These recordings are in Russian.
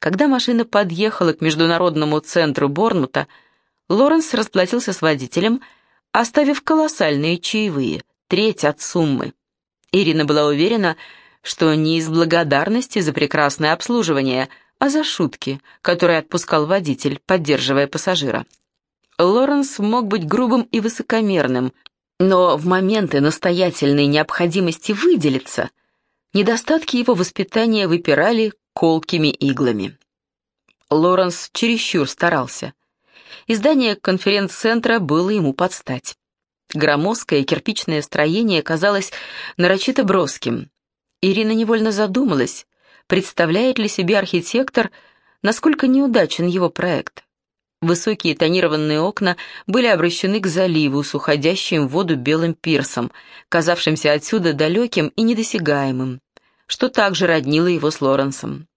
Когда машина подъехала к международному центру Борнмута, Лоренс расплатился с водителем, оставив колоссальные чаевые, треть от суммы. Ирина была уверена, что не из благодарности за прекрасное обслуживание, а за шутки, которые отпускал водитель, поддерживая пассажира. Лоренс мог быть грубым и высокомерным, но в моменты настоятельной необходимости выделиться, недостатки его воспитания выпирали колкими иглами. Лоренс чересчур старался. Издание конференц-центра было ему под стать. Громоздкое кирпичное строение казалось нарочито броским. Ирина невольно задумалась, представляет ли себе архитектор, насколько неудачен его проект. Высокие тонированные окна были обращены к заливу с уходящим в воду белым пирсом, казавшимся отсюда далеким и недосягаемым, что также роднило его с Лоренсом.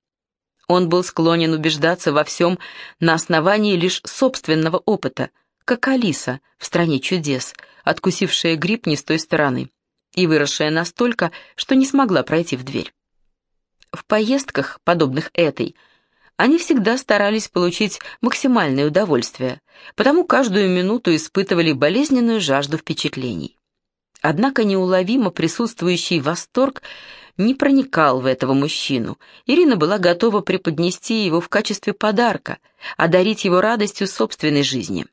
Он был склонен убеждаться во всем на основании лишь собственного опыта, как Алиса в «Стране чудес», откусившая гриб не с той стороны и выросшая настолько, что не смогла пройти в дверь. В поездках, подобных этой, они всегда старались получить максимальное удовольствие, потому каждую минуту испытывали болезненную жажду впечатлений. Однако неуловимо присутствующий восторг не проникал в этого мужчину. Ирина была готова преподнести его в качестве подарка, одарить его радостью собственной жизни.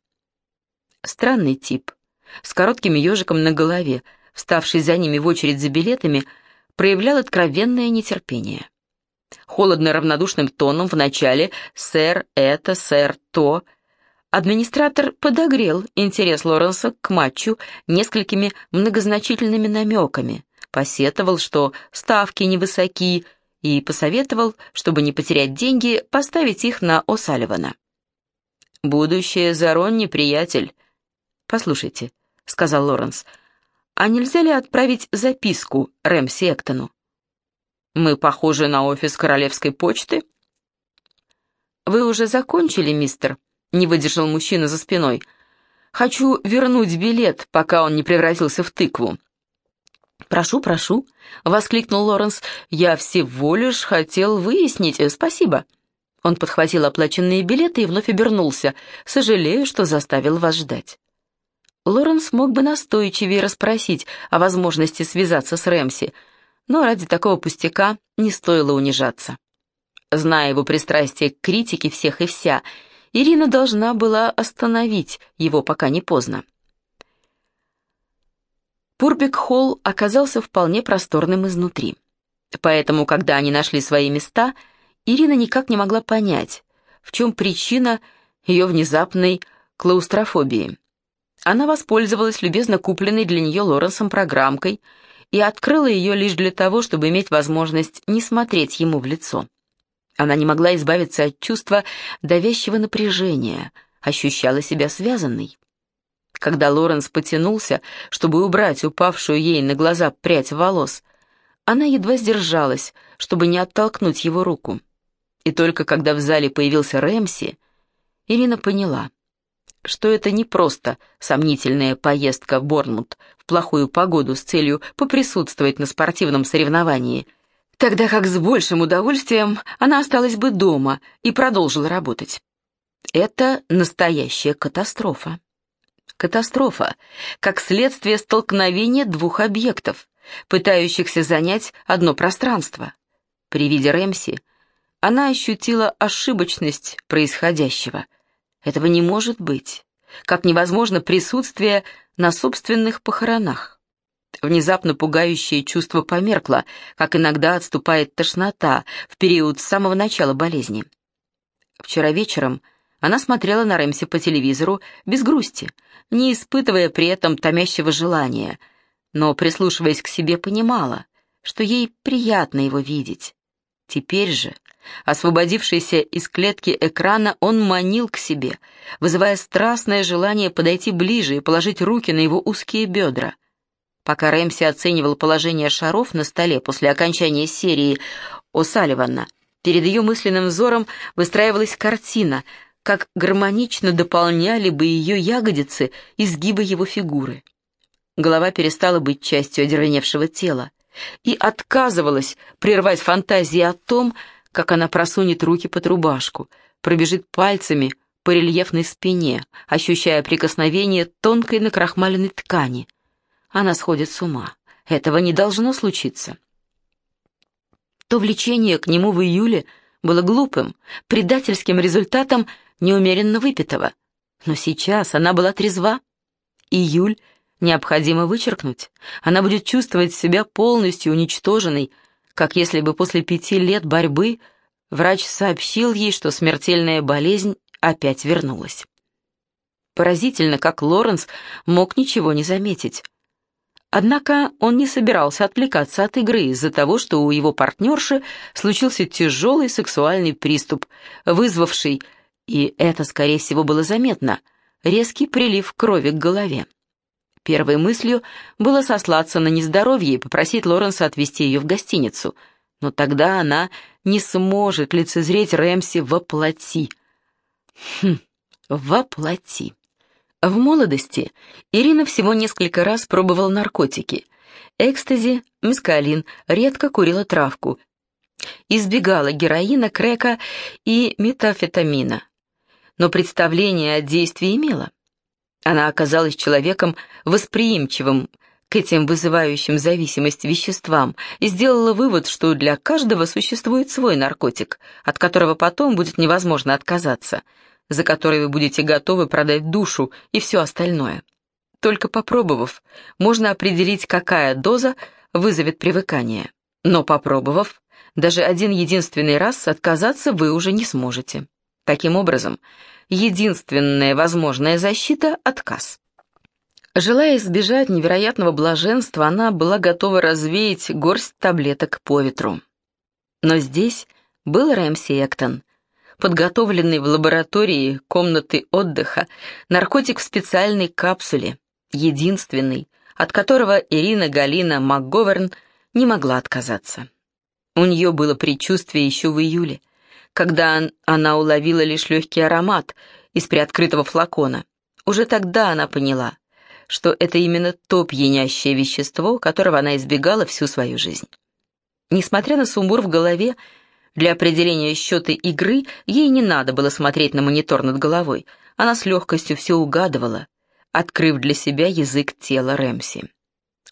Странный тип, с коротким ежиком на голове, вставший за ними в очередь за билетами, проявлял откровенное нетерпение. Холодно-равнодушным тоном вначале «сэр это», «сэр то», администратор подогрел интерес Лоренса к матчу несколькими многозначительными намеками, посетовал, что ставки невысоки, и посоветовал, чтобы не потерять деньги, поставить их на О'Салливана. «Будущее за Ронни, приятель». «Послушайте», — сказал Лоренс, — а нельзя ли отправить записку Рэмси Эктону? Мы похожи на офис королевской почты? Вы уже закончили, мистер? Не выдержал мужчина за спиной. Хочу вернуть билет, пока он не превратился в тыкву. «Прошу, прошу», — воскликнул Лоренс. «Я всего лишь хотел выяснить. Спасибо». Он подхватил оплаченные билеты и вновь обернулся. «Сожалею, что заставил вас ждать». Лоренс мог бы настойчивее расспросить о возможности связаться с Рэмси, но ради такого пустяка не стоило унижаться. Зная его пристрастие к критике всех и вся, Ирина должна была остановить его, пока не поздно. Пурбек-холл оказался вполне просторным изнутри. Поэтому, когда они нашли свои места, Ирина никак не могла понять, в чем причина ее внезапной клаустрофобии. Она воспользовалась любезно купленной для нее Лоренсом программкой и открыла ее лишь для того, чтобы иметь возможность не смотреть ему в лицо. Она не могла избавиться от чувства давящего напряжения, ощущала себя связанной. Когда Лоренс потянулся, чтобы убрать упавшую ей на глаза прядь волос, она едва сдержалась, чтобы не оттолкнуть его руку. И только когда в зале появился Рэмси, Ирина поняла — что это не просто сомнительная поездка в Борнмут в плохую погоду с целью поприсутствовать на спортивном соревновании, тогда как с большим удовольствием она осталась бы дома и продолжила работать. Это настоящая катастрофа. Катастрофа, как следствие столкновения двух объектов, пытающихся занять одно пространство. При виде Рэмси она ощутила ошибочность происходящего – этого не может быть. Как невозможно присутствие на собственных похоронах. Внезапно пугающее чувство померкло, как иногда отступает тошнота в период с самого начала болезни. Вчера вечером она смотрела на Рэмси по телевизору без грусти, не испытывая при этом томящего желания, но, прислушиваясь к себе, понимала, что ей приятно его видеть. Теперь же, Освободившийся из клетки экрана, он манил к себе, вызывая страстное желание подойти ближе и положить руки на его узкие бедра. Пока Рэмси оценивал положение шаров на столе после окончания серии О'Салливана, перед ее мысленным взором выстраивалась картина, как гармонично дополняли бы ее ягодицы изгибы его фигуры. Голова перестала быть частью одервеневшего тела и отказывалась прервать фантазии о том, как она просунет руки под рубашку, пробежит пальцами по рельефной спине, ощущая прикосновение тонкой накрахмаленной ткани. Она сходит с ума. Этого не должно случиться. То влечение к нему в июле было глупым, предательским результатом неумеренно выпитого. Но сейчас она была трезва. Июль необходимо вычеркнуть. Она будет чувствовать себя полностью уничтоженной, как если бы после пяти лет борьбы врач сообщил ей, что смертельная болезнь опять вернулась. Поразительно, как Лоренс мог ничего не заметить. Однако он не собирался отвлекаться от игры из-за того, что у его партнерши случился тяжелый сексуальный приступ, вызвавший, и это, скорее всего, было заметно, резкий прилив крови к голове. Первой мыслью было сослаться на нездоровье и попросить Лоренса отвезти ее в гостиницу, но тогда она не сможет лицезреть Рэмси во плоти. Хм, во плоти. В молодости Ирина всего несколько раз пробовала наркотики. Экстази, мескалин, редко курила травку. Избегала героина, крека и метафетамина. Но представление о действии имела. Она оказалась человеком восприимчивым к этим вызывающим зависимость веществам и сделала вывод, что для каждого существует свой наркотик, от которого потом будет невозможно отказаться – за который вы будете готовы продать душу и все остальное. Только попробовав, можно определить, какая доза вызовет привыкание. Но попробовав, даже один единственный раз отказаться вы уже не сможете. Таким образом, единственная возможная защита – отказ. Желая избежать невероятного блаженства, она была готова развеять горсть таблеток по ветру. Но здесь был Рэмси Эктон, подготовленный в лаборатории комнаты отдыха, наркотик в специальной капсуле, единственный, от которого Ирина Галина МакГоверн не могла отказаться. У нее было предчувствие еще в июле, когда она уловила лишь легкий аромат из приоткрытого флакона. Уже тогда она поняла, что это именно то пьянящее вещество, которого она избегала всю свою жизнь. Несмотря на сумбур в голове, для определения счета игры ей не надо было смотреть на монитор над головой. Она с легкостью все угадывала, открыв для себя язык тела Рэмси.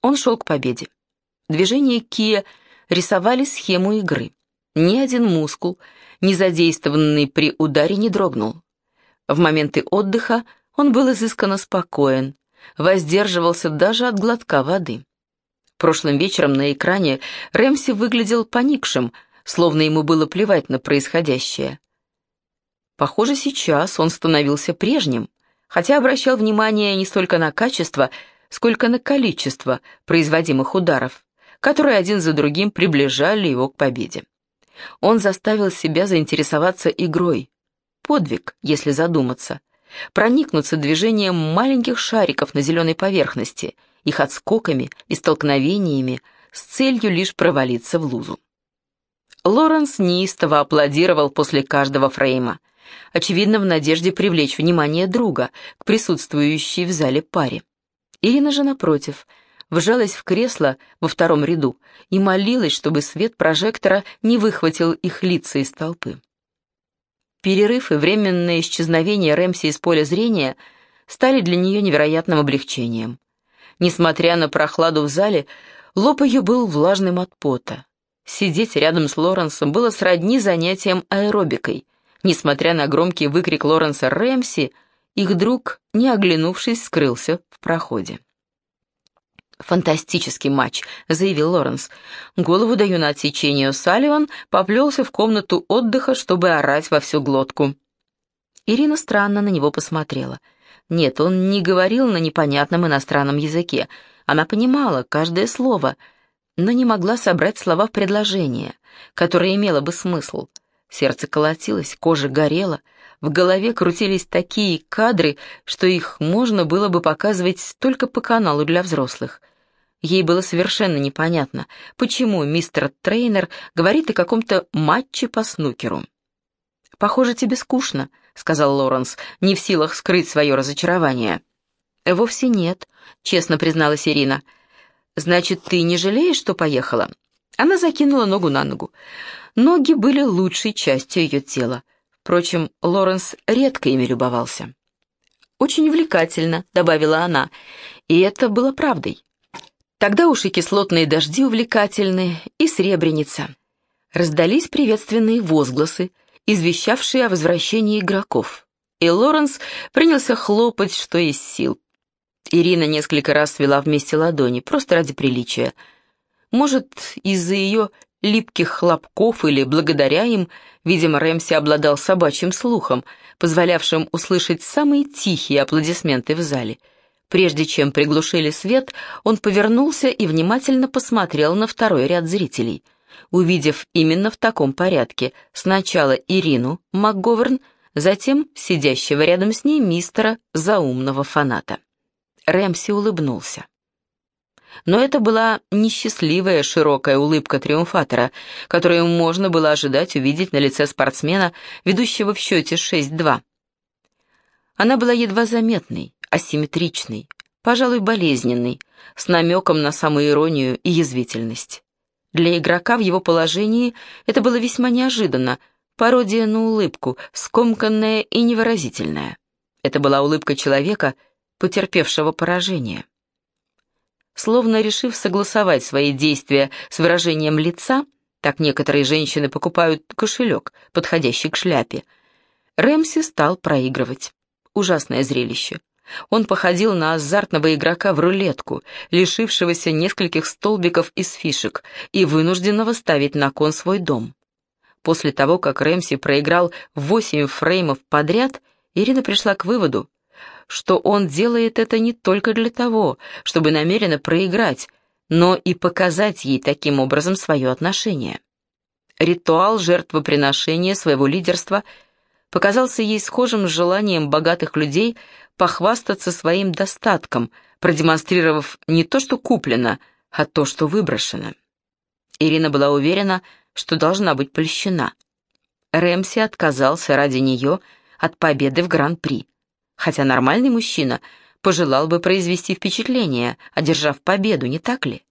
Он шел к победе. Движения Кия рисовали схему игры. Ни один мускул, не задействованный при ударе, не дрогнул. В моменты отдыха он был изысканно спокоен, воздерживался даже от глотка воды. Прошлым вечером на экране Рэмси выглядел поникшим, словно ему было плевать на происходящее. Похоже, сейчас он становился прежним, хотя обращал внимание не столько на качество, сколько на количество производимых ударов, которые один за другим приближали его к победе. Он заставил себя заинтересоваться игрой. Подвиг, если задуматься. Проникнуться движением маленьких шариков на зеленой поверхности, их отскоками и столкновениями с целью лишь провалиться в лузу. Лоренс неистово аплодировал после каждого фрейма, очевидно, в надежде привлечь внимание друга к присутствующей в зале паре. Ирина же, напротив, вжалась в кресло во втором ряду и молилась, чтобы свет прожектора не выхватил их лица из толпы. Перерыв и временное исчезновение Рэмси из поля зрения стали для нее невероятным облегчением. Несмотря на прохладу в зале, лоб ее был влажным от пота. Сидеть рядом с Лоренсом было сродни занятием аэробикой. Несмотря на громкий выкрик Лоренса «Рэмси», их друг, не оглянувшись, скрылся в проходе. «Фантастический матч», — заявил Лоренс. «Голову даю на отсечение». Салливан поплелся в комнату отдыха, чтобы орать во всю глотку. Ирина странно на него посмотрела. Нет, он не говорил на непонятном иностранном языке. Она понимала каждое слово — но не могла собрать слова в предложение, которое имело бы смысл. Сердце колотилось, кожа горела, в голове крутились такие кадры, что их можно было бы показывать только по каналу для взрослых. Ей было совершенно непонятно, почему мистер Трейнер говорит о каком-то матче по снукеру. «Похоже, тебе скучно», — сказал Лоренс, не в силах скрыть свое разочарование. «Вовсе нет», — честно призналась Ирина. «Значит, ты не жалеешь, что поехала?» Она закинула ногу на ногу. Ноги были лучшей частью ее тела. Впрочем, Лоренс редко ими любовался. «Очень увлекательно», — добавила она, и это было правдой. Тогда уж и кислотные дожди увлекательны, и сребреница. Раздались приветственные возгласы, извещавшие о возвращении игроков, и Лоренс принялся хлопать, что из сил. Ирина несколько раз свела вместе ладони, просто ради приличия. Может, из-за ее липких хлопков или благодаря им, видимо, Рэмси обладал собачьим слухом, позволявшим услышать самые тихие аплодисменты в зале. Прежде чем приглушили свет, он повернулся и внимательно посмотрел на второй ряд зрителей. Увидев именно в таком порядке сначала Ирину МакГоверн, затем сидящего рядом с ней мистера заумного фаната. Рэмси улыбнулся. Но это была несчастливая широкая улыбка триумфатора, которую можно было ожидать увидеть на лице спортсмена, ведущего в счете 6-2. Она была едва заметной, асимметричной, пожалуй, болезненной, с намеком на самоиронию и язвительность. Для игрока в его положении это было весьма неожиданно, пародия на улыбку, скомканная и невыразительная. Это была улыбка человека, потерпевшего поражение. Словно решив согласовать свои действия с выражением лица, так некоторые женщины покупают кошелек, подходящий к шляпе, Рэмси стал проигрывать. Ужасное зрелище. Он походил на азартного игрока в рулетку, лишившегося нескольких столбиков из фишек и вынужденного ставить на кон свой дом. После того, как Рэмси проиграл восемь фреймов подряд, Ирина пришла к выводу, что он делает это не только для того, чтобы намеренно проиграть, но и показать ей таким образом свое отношение. Ритуал жертвоприношения своего лидерства показался ей схожим с желанием богатых людей похвастаться своим достатком, продемонстрировав не то, что куплено, а то, что выброшено. Ирина была уверена, что должна быть польщена. Рэмси отказался ради нее от победы в Гран-при хотя нормальный мужчина пожелал бы произвести впечатление, одержав победу, не так ли?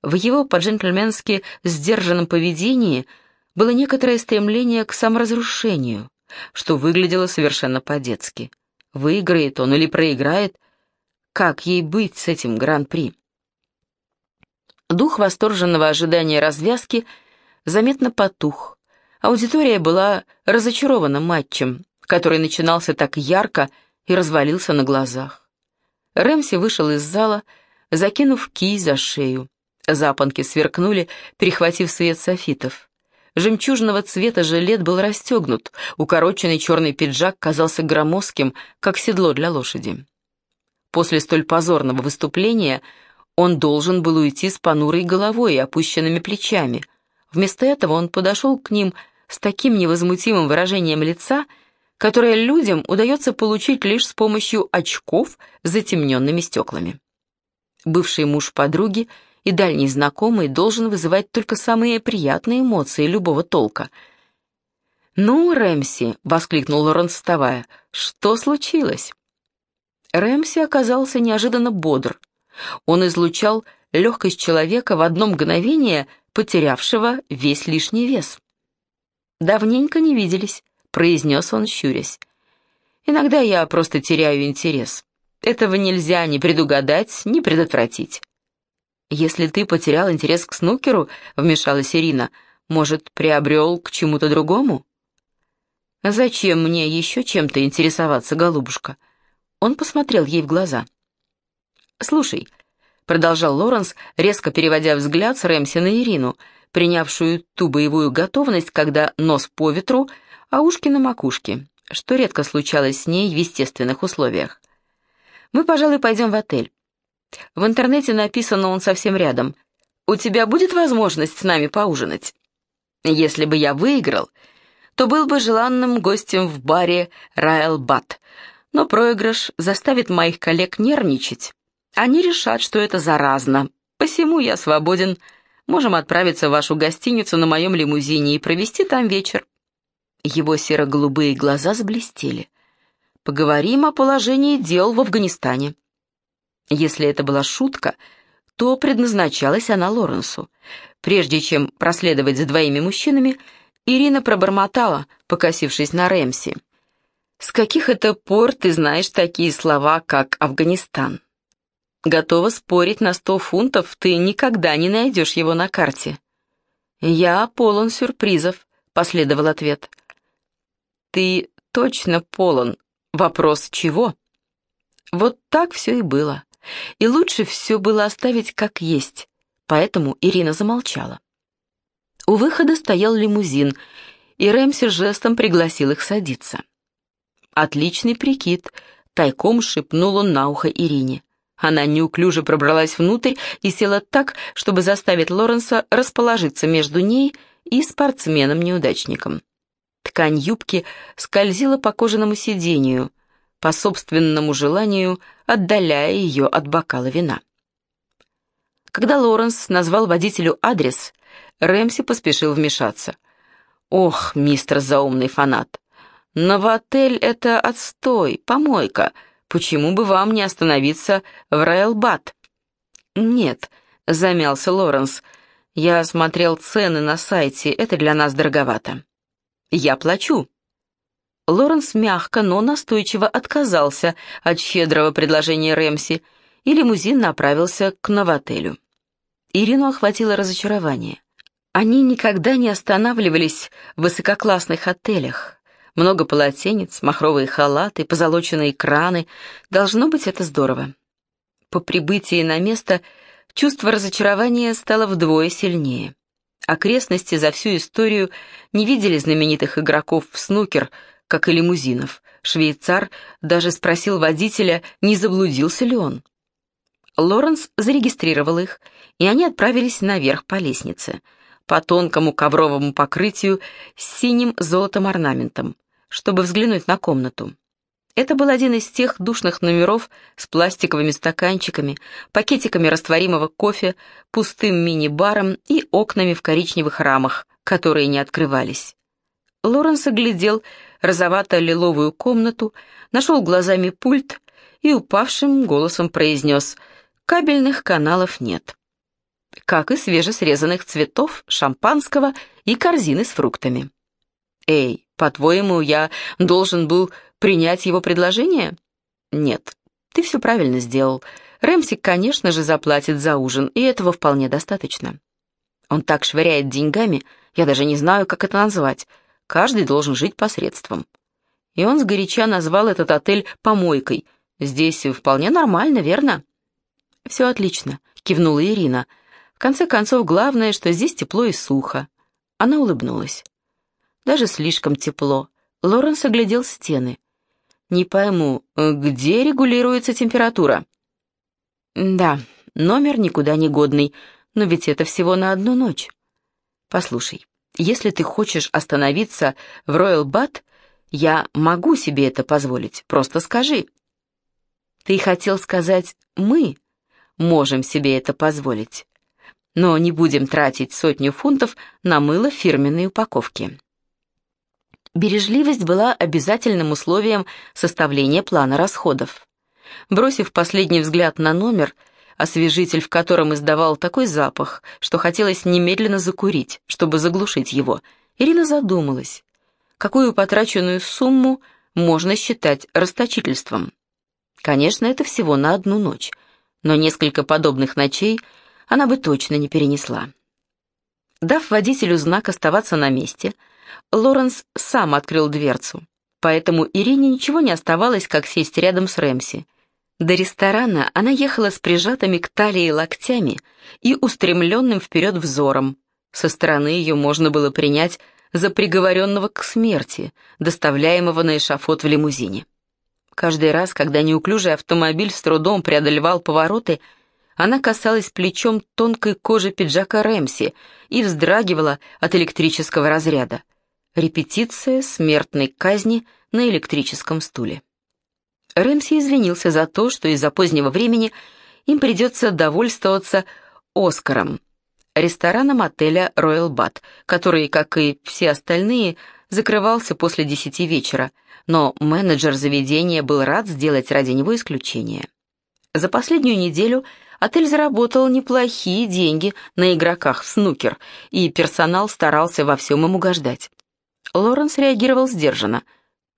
В его по-джентльменски сдержанном поведении было некоторое стремление к саморазрушению, что выглядело совершенно по-детски. Выиграет он или проиграет, как ей быть с этим гран-при? Дух восторженного ожидания развязки заметно потух. Аудитория была разочарована матчем, который начинался так ярко и развалился на глазах. Рэмси вышел из зала, закинув кий за шею. Запонки сверкнули, перехватив свет софитов. Жемчужного цвета жилет был расстегнут, укороченный черный пиджак казался громоздким, как седло для лошади. После столь позорного выступления он должен был уйти с понурой головой и опущенными плечами. Вместо этого он подошел к ним с таким невозмутимым выражением лица, которое людям удается получить лишь с помощью очков с затемненными стеклами. Бывший муж подруги и дальний знакомый должен вызывать только самые приятные эмоции любого толка. «Ну, Рэмси!» — воскликнул Лоренс, вставая. «Что случилось?» Рэмси оказался неожиданно бодр. Он излучал легкость человека в одно мгновение, потерявшего весь лишний вес. Давненько не виделись. — произнес он, щурясь. «Иногда я просто теряю интерес. Этого нельзя ни предугадать, ни предотвратить». «Если ты потерял интерес к снукеру», — вмешалась Ирина, — «может, приобрел к чему-то другому?» «Зачем мне еще чем-то интересоваться, голубушка?» Он посмотрел ей в глаза. «Слушай», — продолжал Лоренс, резко переводя взгляд с Рэмси на Ирину, принявшую ту боевую готовность, когда нос по ветру — а ушки на макушке, что редко случалось с ней в естественных условиях. «Мы, пожалуй, пойдем в отель. В интернете написано он совсем рядом. У тебя будет возможность с нами поужинать? Если бы я выиграл, то был бы желанным гостем в баре Райл Бат, но проигрыш заставит моих коллег нервничать. Они решат, что это заразно. Посему я свободен. Можем отправиться в вашу гостиницу на моем лимузине и провести там вечер. Его серо-голубые глаза заблестели. «Поговорим о положении дел в Афганистане». Если это была шутка, что предназначалась она Лоренсу. Прежде чем проследовать за двоими мужчинами, Ирина пробормотала, покосившись на Рэмси. «С каких это пор ты знаешь такие слова, как «Афганистан»?» «Готова спорить на сто фунтов, ты никогда не найдешь его на карте». «Я полон сюрпризов», — последовал ответ. «Ты точно полон. Вопрос чего?» Вот так все и было. И лучше все было оставить как есть, поэтому Ирина замолчала. У выхода стоял лимузин, и Рэмси жестом пригласил их садиться. «Отличный прикид», — тайком шепнул он на ухо Ирине. Она неуклюже пробралась внутрь и села так, чтобы заставить Лоренса расположиться между ней и спортсменом-неудачником. Ткань юбки скользила по кожаному сидению, по собственному желанию отдаляя ее от бокала вина. Когда Лоренс назвал водителю адрес, Рэмси поспешил вмешаться. «Ох, мистер заумный фанат, новотель — это отстой, помойка. Почему бы вам не остановиться в Райлбат?» «Нет», — замялся Лоренс, — «я смотрел цены на сайте, это для нас дороговато». «Я плачу», Лоренс мягко, но настойчиво отказался от щедрого предложения Рэмси, и лимузин направился к новотелю. Ирину охватило разочарование. Они никогда не останавливались в высококлассных отелях. Много полотенец, махровые халаты, позолоченные краны. Должно быть, это здорово. По прибытии на место чувство разочарования стало вдвое сильнее. Окрестности за всю историю не видели знаменитых игроков в снукер — как и лимузинов. Швейцар даже спросил водителя, не заблудился ли он. Лоренс зарегистрировал их, и они отправились наверх по лестнице, по тонкому ковровому покрытию с синим золотом орнаментом, чтобы взглянуть на комнату. Это был один из тех душных номеров с пластиковыми стаканчиками, пакетиками растворимого кофе, пустым мини-баром и окнами в коричневых рамах, которые не открывались. Лоренс оглядел розовато-лиловую комнату, нашел глазами пульт и упавшим голосом произнес «Кабельных каналов нет». Как и свежесрезанных цветов, шампанского и корзины с фруктами. «Эй, по-твоему, я должен был принять его предложение?» «Нет, ты все правильно сделал. Рэмси, конечно же, заплатит за ужин, и этого вполне достаточно. Он так швыряет деньгами, я даже не знаю, как это назвать. Каждый должен жить посредством. И он сгоряча назвал этот отель «помойкой». Здесь вполне нормально, верно? «Все отлично», — кивнула Ирина. «В конце концов, главное, что здесь тепло и сухо». Она улыбнулась. «Даже слишком тепло». Лоренс оглядел стены. «Не пойму, где регулируется температура?» «Да, номер никуда не годный, но ведь это всего на одну ночь. Послушай, если ты хочешь остановиться в Роyal Бат, я могу себе это позволить, просто скажи. Ты хотел сказать «мы» можем себе это позволить, но не будем тратить сотню фунтов на мыло фирменной упаковки. Бережливость была обязательным условием составления плана расходов. Бросив последний взгляд на номер, освежитель в котором издавал такой запах, что хотелось немедленно закурить, чтобы заглушить его, Ирина задумалась, какую потраченную сумму можно считать расточительством. Конечно, это всего на одну ночь, но несколько подобных ночей она бы точно не перенесла. Дав водителю знак оставаться на месте, Лоренс сам открыл дверцу, поэтому Ирине ничего не оставалось, как сесть рядом с Рэмси – до ресторана она ехала с прижатыми к талии локтями и устремленным вперед взором. Со стороны ее можно было принять за приговоренного к смерти, доставляемого на эшафот в лимузине. Каждый раз, когда неуклюжий автомобиль с трудом преодолевал повороты, она касалась плечом тонкой кожи пиджака Рэмси и вздрагивала от электрического разряда. Репетиция смертной казни на электрическом стуле. Рэмси извинился за то, что из-за позднего времени им придется довольствоваться «Оскаром», рестораном отеля «Роyal Бат», который, как и все остальные, закрывался после десяти вечера, но менеджер заведения был рад сделать ради него исключение. За последнюю неделю Отель заработал неплохие деньги на игроках в снукер, и персонал старался во всем им угождать. Лоренс реагировал сдержанно.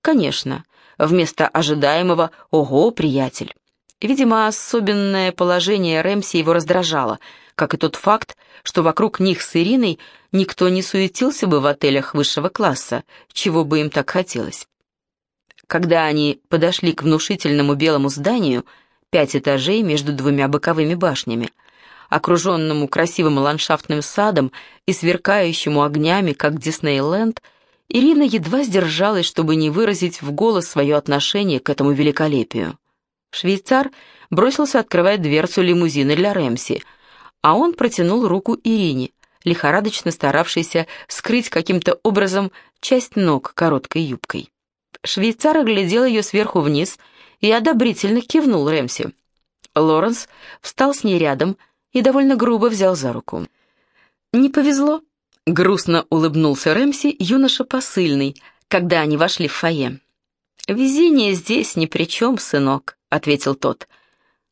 «Конечно, вместо ожидаемого «Ого, приятель». Видимо, особенное положение Рэмси его раздражало, как и тот факт, что вокруг них с Ириной никто не суетился бы в отелях высшего класса, чего бы им так хотелось. Когда они подошли к внушительному белому зданию, пять этажей между двумя боковыми башнями, окруженному красивым ландшафтным садом и сверкающему огнями, как Диснейленд, Ирина едва сдержалась, чтобы не выразить в голос свое отношение к этому великолепию. Швейцар бросился открывать дверцу лимузина для Рэмси, а он протянул руку Ирине, лихорадочно старавшейся скрыть каким-то образом часть ног короткой юбкой. Швейцар оглядел ее сверху вниз и одобрительно кивнул Рэмси. Лоренс встал с ней рядом и довольно грубо взял за руку. «Не повезло», — грустно улыбнулся Рэмси, юноша посыльный, когда они вошли в фойе. «Везение здесь ни при чем, сынок», — ответил тот.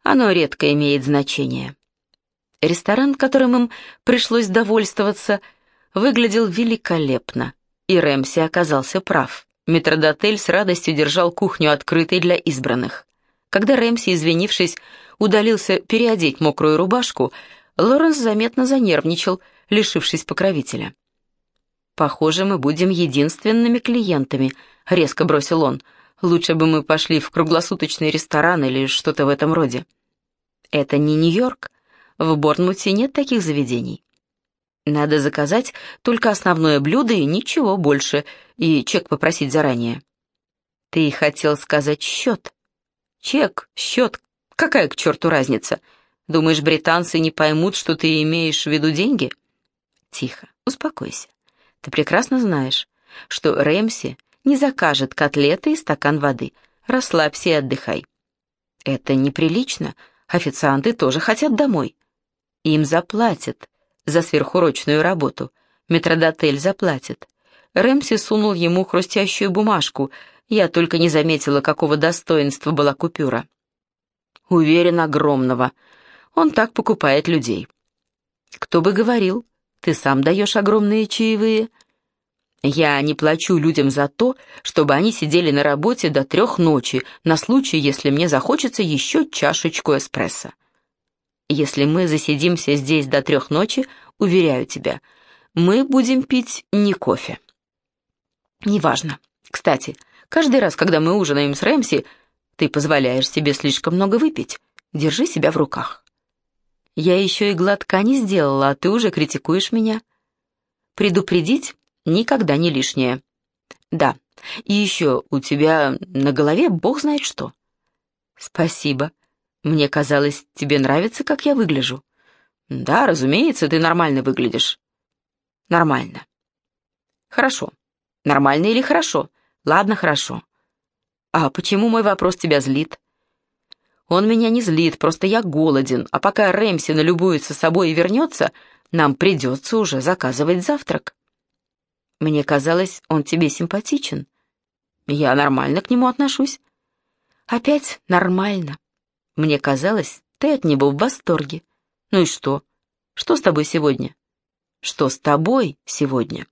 «Оно редко имеет значение». Ресторан, которым им пришлось довольствоваться, выглядел великолепно, и Рэмси оказался прав. Метродотель с радостью держал кухню открытой для избранных. Когда Рэмси, извинившись, удалился переодеть мокрую рубашку, Лоренс заметно занервничал, лишившись покровителя. «Похоже, мы будем единственными клиентами», — резко бросил он. «Лучше бы мы пошли в круглосуточный ресторан или что-то в этом роде». «Это не Нью-Йорк. В Борнмуте нет таких заведений». «Надо заказать только основное блюдо и ничего больше, и чек попросить заранее». «Ты хотел сказать счет?» «Чек, счет, какая к черту разница? Думаешь, британцы не поймут, что ты имеешь в виду деньги?» «Тихо, успокойся. Ты прекрасно знаешь, что Рэмси не закажет котлеты и стакан воды. Расслабься и отдыхай. Это неприлично. Официанты тоже хотят домой. Им заплатят за сверхурочную работу. Метродотель заплатит. Рэмси сунул ему хрустящую бумажку. Я только не заметила, какого достоинства была купюра. Уверен, огромного. Он так покупает людей. Кто бы говорил, ты сам даешь огромные чаевые. Я не плачу людям за то, чтобы они сидели на работе до трех ночи, на случай, если мне захочется еще чашечку эспрессо. Если мы засидимся здесь до трех ночи, уверяю тебя, мы будем пить не кофе. Неважно. Кстати, каждый раз, когда мы ужинаем с Рэмси, ты позволяешь себе слишком много выпить. Держи себя в руках. Я еще и глотка не сделала, а ты уже критикуешь меня. Предупредить никогда не лишнее. Да, и еще у тебя на голове бог знает что. Спасибо. Мне казалось, тебе нравится, как я выгляжу. Да, разумеется, ты нормально выглядишь. Нормально. Хорошо. Нормально или хорошо? Ладно, хорошо. А почему мой вопрос тебя злит? Он меня не злит, просто я голоден, а пока Рэмси налюбуется собой и вернется, нам придется уже заказывать завтрак. Мне казалось, он тебе симпатичен. Я нормально к нему отношусь. Опять нормально. Мне казалось, ты от него в восторге. Ну и что? Что с тобой сегодня? Что с тобой сегодня?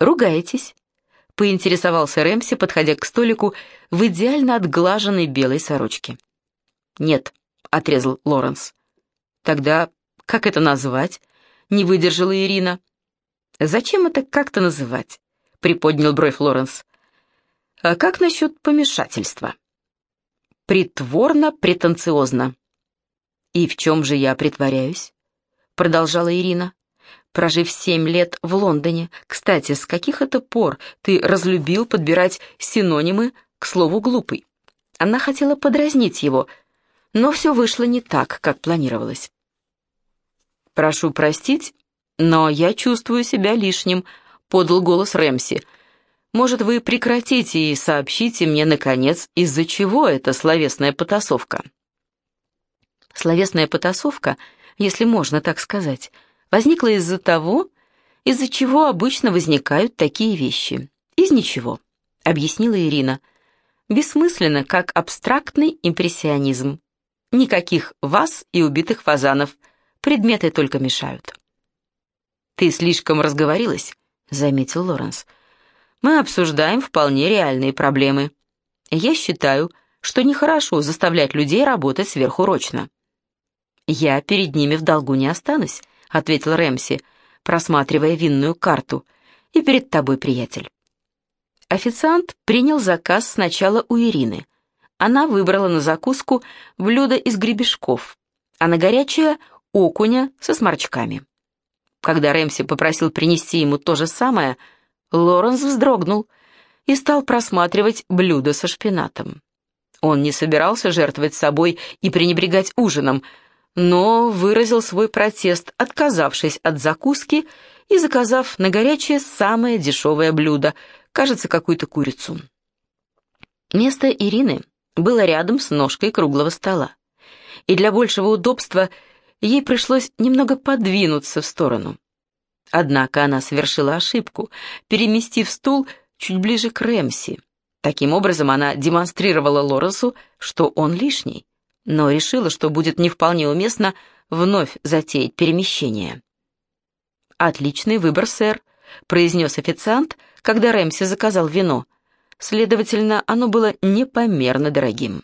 Ругаетесь? Поинтересовался Рэмси, подходя к столику в идеально отглаженной белой сорочке. «Нет», — отрезал Лоренс. «Тогда как это назвать?» — не выдержала Ирина. «Зачем это как-то называть?» — приподнял бровь Лоренс. «А как насчет помешательства?» «Притворно-претенциозно». «И в чем же я притворяюсь?» — продолжала Ирина. «Прожив семь лет в Лондоне, кстати, с каких это пор ты разлюбил подбирать синонимы к слову «глупый»?» Она хотела подразнить его — но все вышло не так, как планировалось. «Прошу простить, но я чувствую себя лишним», — подал голос Рэмси. «Может, вы прекратите и сообщите мне, наконец, из-за чего эта словесная потасовка?» Словесная потасовка, если можно так сказать, возникла из-за того, из-за чего обычно возникают такие вещи. Из ничего, объяснила Ирина. Бессмысленно, как абстрактный импрессионизм. Никаких вас и убитых фазанов. Предметы только мешают. «Ты слишком разговорилась», — заметил Лоренс. «Мы обсуждаем вполне реальные проблемы. Я считаю, что нехорошо заставлять людей работать сверхурочно». «Я перед ними в долгу не останусь», — ответил Рэмси, просматривая винную карту. «И перед тобой, приятель». Официант принял заказ сначала у Ирины. Она выбрала на закуску блюдо из гребешков, а на горячее — окуня со сморчками. Когда Рэмси попросил принести ему то же самое, Лоренс вздрогнул и стал просматривать блюдо со шпинатом. Он не собирался жертвовать собой и пренебрегать ужином, но выразил свой протест, отказавшись от закуски и заказав на горячее самое дешевое блюдо — кажется, какую-то курицу. Место Ирины было рядом с ножкой круглого стола, и для большего удобства ей пришлось немного подвинуться в сторону. Однако она совершила ошибку, переместив стул чуть ближе к Рэмси. Таким образом, она демонстрировала Лоренсу, что он лишний, но решила, что будет не вполне уместно вновь затеять перемещение. «Отличный выбор, сэр», — произнес официант, когда Рэмси заказал вино. Следовательно, оно было непомерно дорогим.